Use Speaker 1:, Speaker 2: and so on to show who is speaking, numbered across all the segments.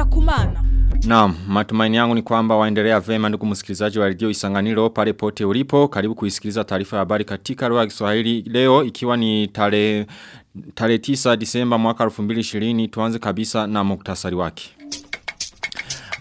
Speaker 1: ngenda kumana.
Speaker 2: Naam, matumaini yangu ni kwamba waendelea vema ndugu msikilizaji wa redio Isanganiro pale pote ulipo. Karibu kuisikiliza taarifa ya habari katika lugha ya Kiswahili leo ikiwa ni tarehe tarehe 9 Disemba mwaka 2020 tuanze kabisa na muktasari wake.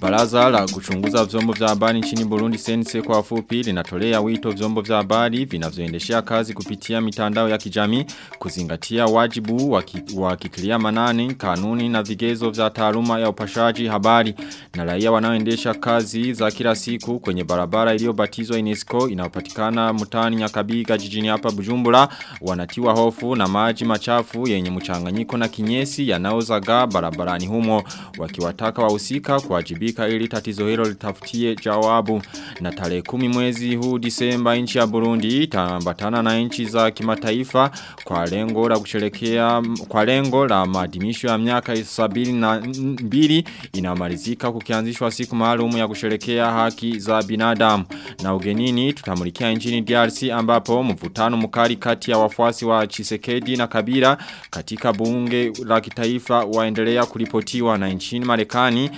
Speaker 2: Baraza la kuchunguza vyombo vya habari nchini Burundi sense kwa fupi linatolea wito vyombo vya habari vinavyoendeshea kazi kupitia mitandao ya kijamii kuzingatia wajibu wa kikilia manani kanuni na vigezo vya taaluma ya upashaji habari na raia wanaoendesha kazi za kila siku kwenye barabara iliyobatizwa UNESCO inayopatikana mtaani Nyakabiga jijini hapa Bujumbura. Wanatiwa hofu na maji machafu yenye mchanganyiko na kinyesi yanaozaga barabarani humo wakiwataka wahusika kuwajibika kuwajibika ili tatizo hilo litafutie jawabu. Na tarehe kumi mwezi huu disemba nchi ya Burundi itaambatana na nchi za kimataifa kwa lengo la kusherekea kwa lengo la maadhimisho ya miaka 72 inamalizika kukianzishwa siku maalum ya kusherekea haki za binadamu. Na ugenini tutamulikia nchini DRC ambapo mvutano mkali kati ya wafuasi wa Chisekedi na Kabila katika bunge la kitaifa waendelea kuripotiwa na nchini Marekani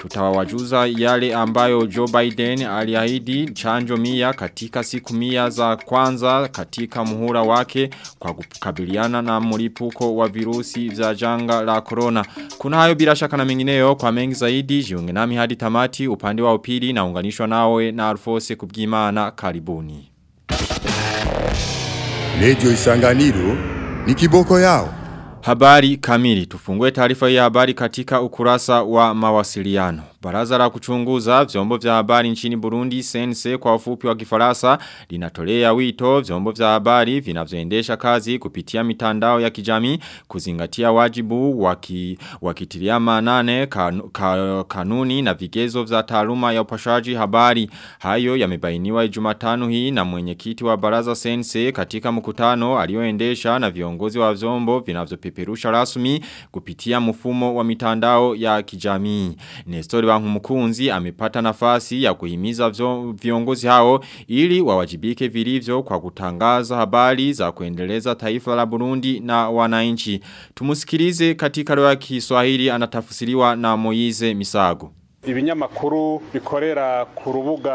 Speaker 2: tutawa wajuza yale ambayo Joe Biden aliahidi chanjo mia katika siku mia za kwanza katika muhura wake kwa kukabiliana na mulipuko wa virusi za janga la corona. Kuna hayo bila shaka na mengineyo kwa mengi zaidi jiunge nami hadi tamati upande wa upili na unganishwa nawe na Alfose kubgimana karibuni.
Speaker 3: Lejo Isanganiro ni kiboko yao.
Speaker 2: Habari kamili tufungue taarifa ya habari katika ukurasa wa mawasiliano. Baraza la kuchunguza vyombo vya habari nchini Burundi sense kwa ufupi wa kifarasa linatolea wito vyombo vya habari vinavyoendesha kazi kupitia mitandao ya kijamii kuzingatia wajibu waki, wakitilia manane kan, ka, kanuni na vigezo vya taaluma ya upashaji habari. Hayo yamebainiwa Jumatano hii na mwenyekiti wa baraza sense katika mkutano alioendesha na viongozi wa vyombo vinavyopeperusha rasmi kupitia mfumo wa mitandao ya kijamii. Nestori wa mkunzi amepata nafasi ya kuhimiza viongozi hao ili wawajibike vilivyo kwa kutangaza habari za kuendeleza taifa la Burundi na wananchi. Tumusikilize katika lugha ya Kiswahili anatafsiriwa na Moize Misago
Speaker 4: ibinyamakuru bikorera ku rubuga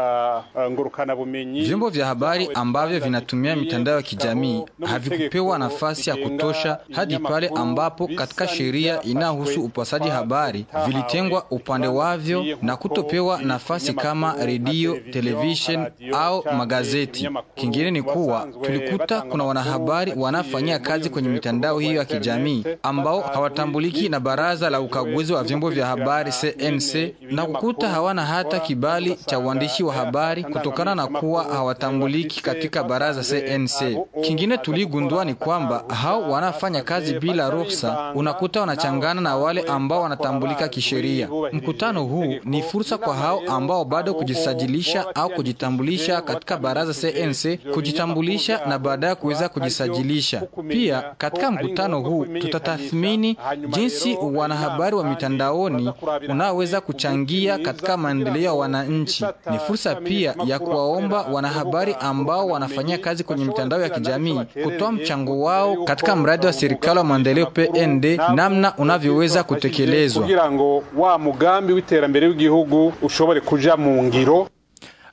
Speaker 4: ngurukana bumenyi
Speaker 5: vyombo vya habari ambavyo vinatumia mitandao ya kijamii havikupewa nafasi ya kutosha hadi pale ambapo katika sheria inayohusu upasaji habari vilitengwa upande wavyo na kutopewa nafasi kama redio, television au magazeti. Kingine ni kuwa tulikuta kuna wanahabari wanafanyia kazi kwenye mitandao hiyo ya kijamii ambao hawatambuliki na baraza la ukaguzi wa vyombo vya habari CNC na kukuta hawana hata kibali cha uandishi wa habari kutokana na kuwa hawatambuliki katika baraza CNC. Kingine tuligundua ni kwamba hao wanafanya kazi bila ruhusa, unakuta wanachangana na wale ambao wanatambulika kisheria. Mkutano huu ni fursa kwa hao ambao bado kujisajilisha au kujitambulisha katika baraza CNC, kujitambulisha na baadaye kuweza kujisajilisha. Pia katika mkutano huu tutatathmini jinsi wanahabari wa mitandaoni unaweza kuchangia kuchangia katika maendeleo ya wananchi. Ni fursa pia ya kuwaomba wanahabari ambao wanafanyia kazi kwenye mitandao ya kijamii kutoa mchango wao katika mradi wa serikali wa maendeleo PND namna unavyoweza kutekelezwa
Speaker 4: kugira ngo wa mugambi w'iterambere w'igihugu ushobore kuja mu ngiro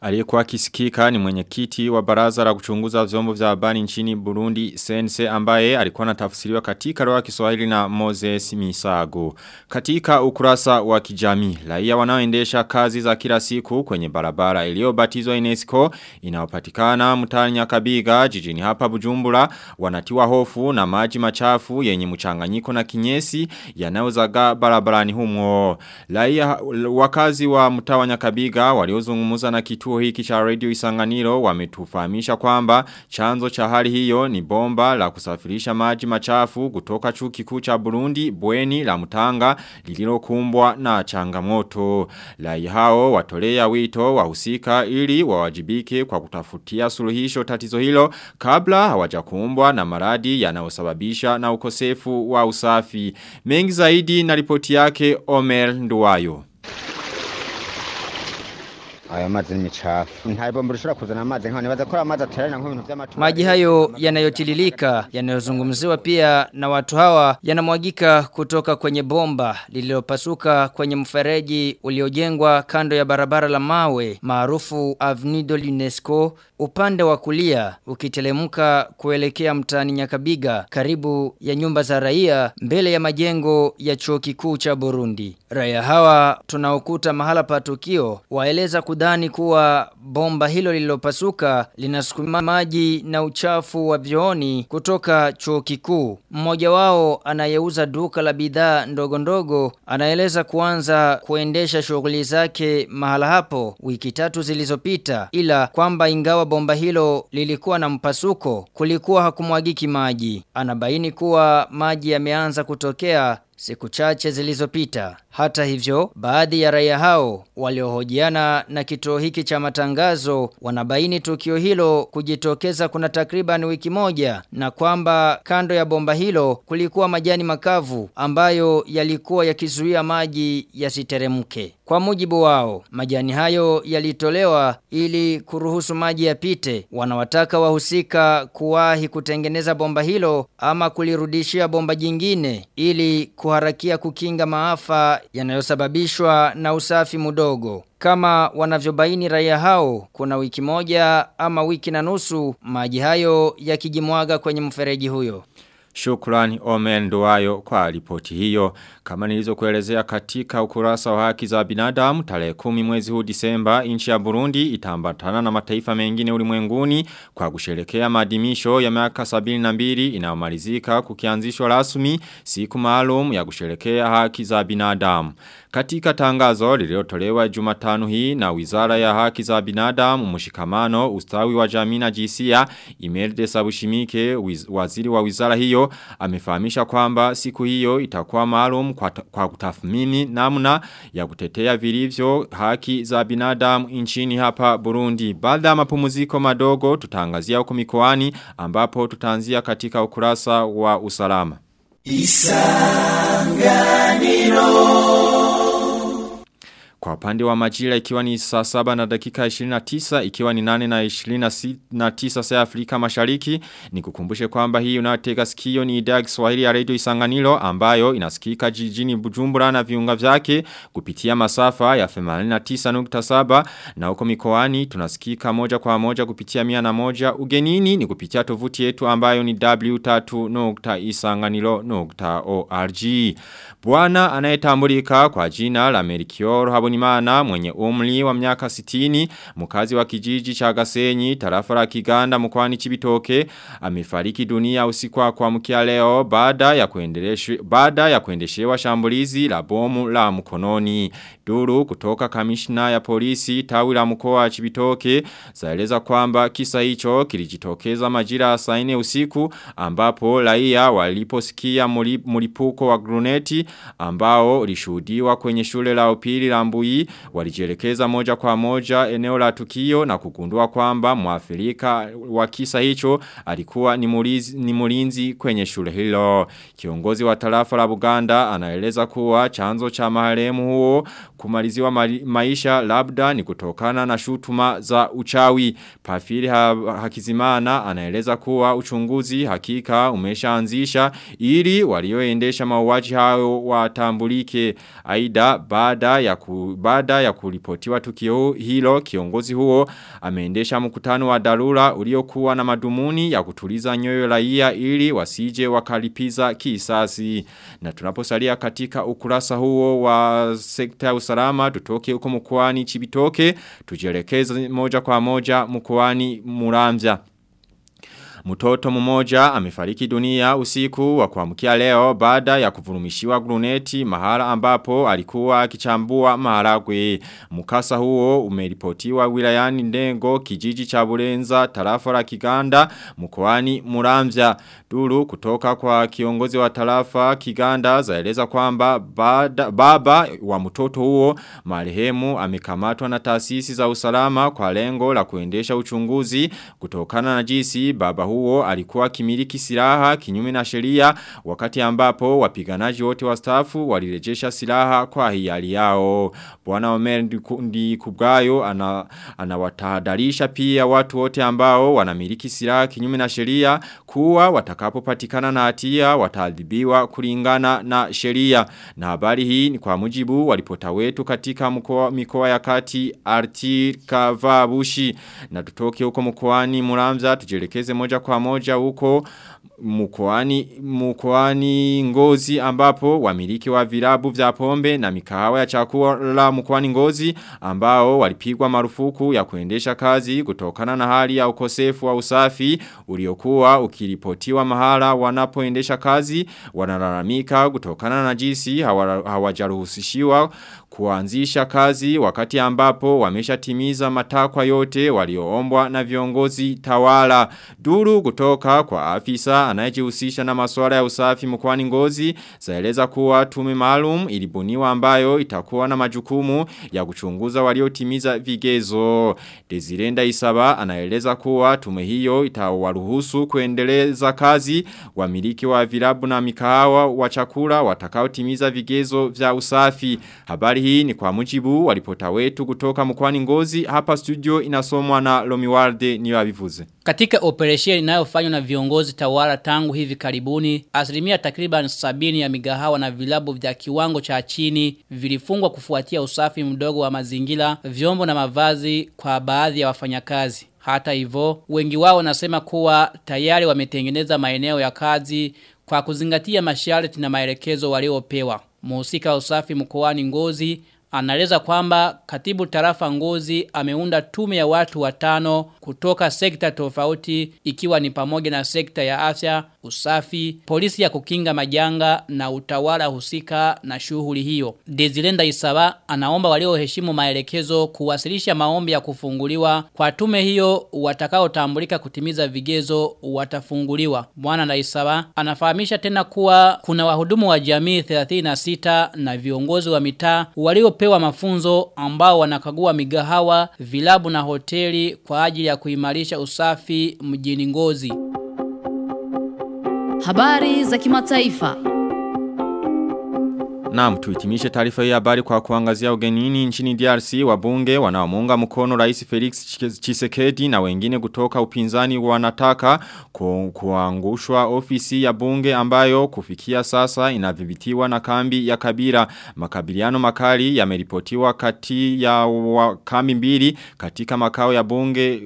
Speaker 2: Aliyekuwa kisikika ni mwenyekiti wa baraza la kuchunguza vyombo vya habari nchini Burundi Sense ambaye alikuwa anatafsiriwa katika lugha ya Kiswahili na Moses Misago. Katika ukurasa wa kijamii, raia wanaoendesha kazi za kila siku kwenye barabara iliyobatizwa UNESCO inayopatikana mtaani Nyakabiga jijini hapa Bujumbura wanatiwa hofu na maji machafu yenye mchanganyiko na kinyesi yanayozagaa barabarani humo. Raia wakazi wa mtaa wa Nyakabiga waliozungumza na kituo hiki cha radio Isanganiro wametufahamisha kwamba chanzo cha hali hiyo ni bomba la kusafirisha maji machafu kutoka chuo kikuu cha Burundi bweni la Mutanga lililokumbwa na changamoto. Lai hao watolea wito wahusika ili wawajibike kwa kutafutia suluhisho tatizo hilo kabla hawajakumbwa na maradi yanayosababisha na ukosefu wa usafi. Mengi zaidi na ripoti yake Omer Nduwayo.
Speaker 1: Ayo mazi ni michafu. nta kuzana amazi nk'aho nibaza ko amazi aterana by'amatora
Speaker 6: Maji hayo yanayotililika yanayozungumziwa pia na watu hawa yanamwagika kutoka kwenye bomba lililopasuka kwenye mfereji uliojengwa kando ya barabara la mawe maarufu Avenue de l'UNESCO upande wa kulia ukitelemka kuelekea mtaani Nyakabiga karibu ya nyumba za raia mbele ya majengo ya chuo kikuu cha Burundi. Raia hawa tunaokuta mahala pa tukio waeleza kudhani kuwa bomba hilo lililopasuka linasukuma maji na uchafu wa vyooni kutoka chuo kikuu. Mmoja wao anayeuza duka la bidhaa ndogo ndogo anaeleza kuanza kuendesha shughuli zake mahala hapo wiki tatu zilizopita ila kwamba ingawa bomba hilo lilikuwa na mpasuko kulikuwa hakumwagiki maji. Anabaini kuwa maji yameanza kutokea siku chache zilizopita. Hata hivyo, baadhi ya raia hao waliohojiana na kituo hiki cha matangazo wanabaini tukio hilo kujitokeza kuna takriban wiki moja na kwamba kando ya bomba hilo kulikuwa majani makavu ambayo yalikuwa yakizuia maji yasiteremke. Kwa mujibu wao, majani hayo yalitolewa ili kuruhusu maji yapite. Wanawataka wahusika kuwahi kutengeneza bomba hilo ama kulirudishia bomba jingine ili kuharakia kukinga maafa yanayosababishwa na usafi mudogo. Kama wanavyobaini raia hao, kuna wiki moja ama wiki na nusu maji hayo yakijimwaga kwenye mfereji huyo.
Speaker 2: Shukrani Omen Duwayo kwa ripoti hiyo. Kama nilizokuelezea katika ukurasa wa haki za binadamu tarehe kumi mwezi huu Disemba nchi ya Burundi itaambatana na mataifa mengine ulimwenguni kwa kusherekea maadhimisho ya miaka 72 inayomalizika kukianzishwa rasmi siku maalum ya kusherekea haki za binadamu. Katika tangazo lililotolewa Jumatano hii na Wizara ya Haki za Binadamu, mshikamano, ustawi wa jamii na jinsia, Imelda Sabushimike, waziri wa wizara hiyo, amefahamisha kwamba siku hiyo itakuwa maalum kwa, kwa kutathmini namna ya kutetea vilivyo haki za binadamu nchini hapa Burundi. Baada ya mapumziko madogo tutaangazia huko mikoani ambapo tutaanzia katika ukurasa wa usalama. Isanganiro kwa upande wa majira ikiwa ni saa saba na dakika 29 ikiwa ni nane na 29 saa Afrika mashariki ni kukumbushe kwamba hii unatega sikio ni idhaa Kiswahili ya Radio Isanganiro ambayo inasikika jijini Bujumbura na viunga vyake kupitia masafa ya 89.7 na huko mikoani tunasikika moja kwa moja kupitia mia na moja. Ugenini ni kupitia tovuti yetu ambayo ni w3.isanganiro.org Bwana anayetambulika kwa jina la Merikioro Habonimana mwenye umri wa miaka 60 mukazi wa kijiji cha Gasenyi tarafa la Kiganda mkoani Chibitoke amefariki dunia usiku wa kuamkia leo baada ya kuendeleshwa baada ya kuendeshewa shambulizi la bomu la mkononi duru kutoka kamishna ya polisi tawi la mkoa wa Chibitoke zaeleza kwamba kisa hicho kilijitokeza majira 4 usiku ambapo raia waliposikia mlipuko wa gruneti ambao ulishuhudiwa kwenye shule la upili la Mbui walijielekeza moja kwa moja eneo la tukio na kugundua kwamba muafirika wa kisa hicho alikuwa ni mulinzi, kwenye shule hilo. Kiongozi wa tarafa la Buganda anaeleza kuwa chanzo cha maharemu huo kumaliziwa maisha labda ni kutokana na shutuma za uchawi. Pafiri ha Hakizimana anaeleza kuwa uchunguzi hakika umeshaanzisha ili walioendesha mauaji hao watambulike. Aida baada ya ku, baada ya kulipotiwa tukio hilo kiongozi huo ameendesha mkutano wa dharura uliokuwa na madumuni ya kutuliza nyoyo raia ili wasije wakalipiza kisasi. Na tunaposalia katika ukurasa huo wa sekta ya usalama tutoke huko mkoani Chibitoke tujielekeze moja kwa moja mkoani Muramvya. Mtoto mmoja amefariki dunia usiku wa kuamkia leo baada ya kuvurumishiwa gruneti mahala ambapo alikuwa akichambua maharagwe. Mkasa huo umeripotiwa wilayani Ndengo kijiji cha Burenza tarafa la Kiganda mkoani Muramvya. Duru kutoka kwa kiongozi wa tarafa Kiganda zaeleza kwamba bada, baba wa mtoto huo marehemu amekamatwa na taasisi za usalama kwa lengo la kuendesha uchunguzi kutokana na jinsi baba huo huo alikuwa kimiliki silaha kinyume na sheria wakati ambapo wapiganaji wote wastaafu walirejesha silaha kwa hiari yao. Bwana Omer ndi kubgayo ana, anawatahadharisha pia watu wote ambao wanamiliki silaha kinyume na sheria kuwa watakapopatikana na hatia wataadhibiwa kulingana na sheria. Na habari hii ni kwa mujibu walipota wetu katika mkoa mikoa ya kati RT Kavabushi na tutoke huko mkoani Muramza tujelekeze moja kwa moja huko mkoani mkoani Ngozi ambapo wamiliki wa vilabu vya pombe na mikahawa ya chakula mkoani Ngozi ambao walipigwa marufuku ya kuendesha kazi kutokana na hali ya ukosefu wa usafi uliokuwa ukiripotiwa mahala wanapoendesha kazi. Wanalalamika kutokana na jinsi hawajaruhusishiwa kuanzisha kazi wakati ambapo wamesha timiza matakwa yote walioombwa na viongozi tawala. Duru kutoka kwa afisa anayejihusisha na masuala ya usafi mkoani Ngozi zaeleza kuwa tume maalum ilibuniwa ambayo itakuwa na majukumu ya kuchunguza waliotimiza vigezo. dezirenda Isaba anaeleza kuwa tume hiyo itawaruhusu kuendeleza kazi wamiliki wa vilabu na mikahawa wa chakula watakaotimiza vigezo vya usafi. Habari hii ni kwa mujibu wa ripota wetu kutoka mkwani ngozi hapa studio inasomwa na Lomiwalde ni wavivuze
Speaker 7: Katika operesheni inayofanywa na viongozi tawala tangu hivi karibuni, asilimia takriban sabini ya migahawa na vilabu vya kiwango cha chini vilifungwa kufuatia usafi mdogo wa mazingira, vyombo na mavazi kwa baadhi ya wafanyakazi. Hata hivyo, wengi wao nasema kuwa tayari wametengeneza maeneo ya kazi kwa kuzingatia masharti na maelekezo waliopewa. Muhusika usafi mkoani Ngozi anaeleza kwamba katibu tarafa Ngozi ameunda tume ya watu watano kutoka sekta tofauti ikiwa ni pamoja na sekta ya afya, usafi, polisi ya kukinga majanga na utawala husika na shughuli hiyo. Dezilenda Isaba anaomba walioheshimu maelekezo kuwasilisha maombi ya kufunguliwa kwa tume hiyo watakaotambulika kutimiza vigezo watafunguliwa. Bwana na Isaba anafahamisha tena kuwa kuna wahudumu wa jamii 36 na viongozi wa mitaa waliopewa mafunzo ambao wanakagua migahawa, vilabu na hoteli kwa ajili ya kuimarisha usafi mjini Ngozi.
Speaker 8: Habari za kimataifa.
Speaker 2: Naam tuhitimishe taarifa hii habari kwa kuangazia ugenini nchini DRC wabunge wanaomuunga mkono Rais Felix Chisekedi na wengine kutoka upinzani wanataka ku, kuangushwa ofisi ya bunge ambayo kufikia sasa inadhibitiwa na kambi ya Kabira. Makabiliano makali yameripotiwa kati ya kambi mbili katika makao ya bunge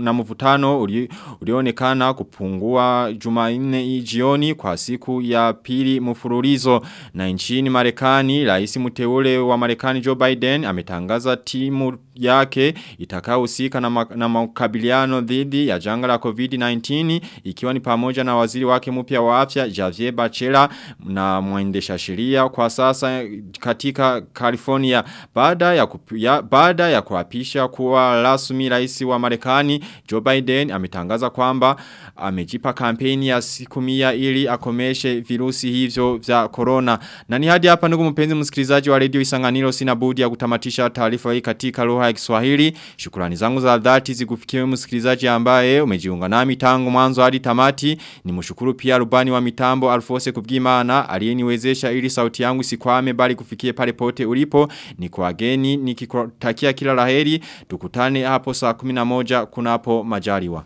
Speaker 2: na mvutano uli, ulionekana kupungua Jumanne jioni kwa siku ya pili mfululizo. Na nchini Marekani, rais mteule wa Marekani Joe Biden ametangaza timu yake itakayohusika na, ma, na makabiliano dhidi ya janga la COVID-19 ikiwa ni pamoja na waziri wake mpya wa afya Javier Bachela na mwendesha sheria kwa sasa katika California. Baada ya baada ya kuapisha kuwa rasmi rais wa Marekani Joe Biden ametangaza kwamba amejipa kampeni ya siku 100 ili akomeshe virusi hivyo vya corona. Na ni hadi hapa ndugu mpenzi msikilizaji wa redio Isanganiro sina budi ya kutamatisha taarifa hii katika lugha ya Kiswahili. Shukrani zangu za dhati zikufikie msikilizaji ambaye umejiunga nami tangu mwanzo hadi tamati. Nimshukuru pia rubani wa mitambo Alfose Kubwimana aliyeniwezesha ili sauti yangu sikwame bali kufikie pale pote ulipo. Ni kwa geni nikikutakia kila la heri. Tukutane hapo saa 11 kunapo majaliwa.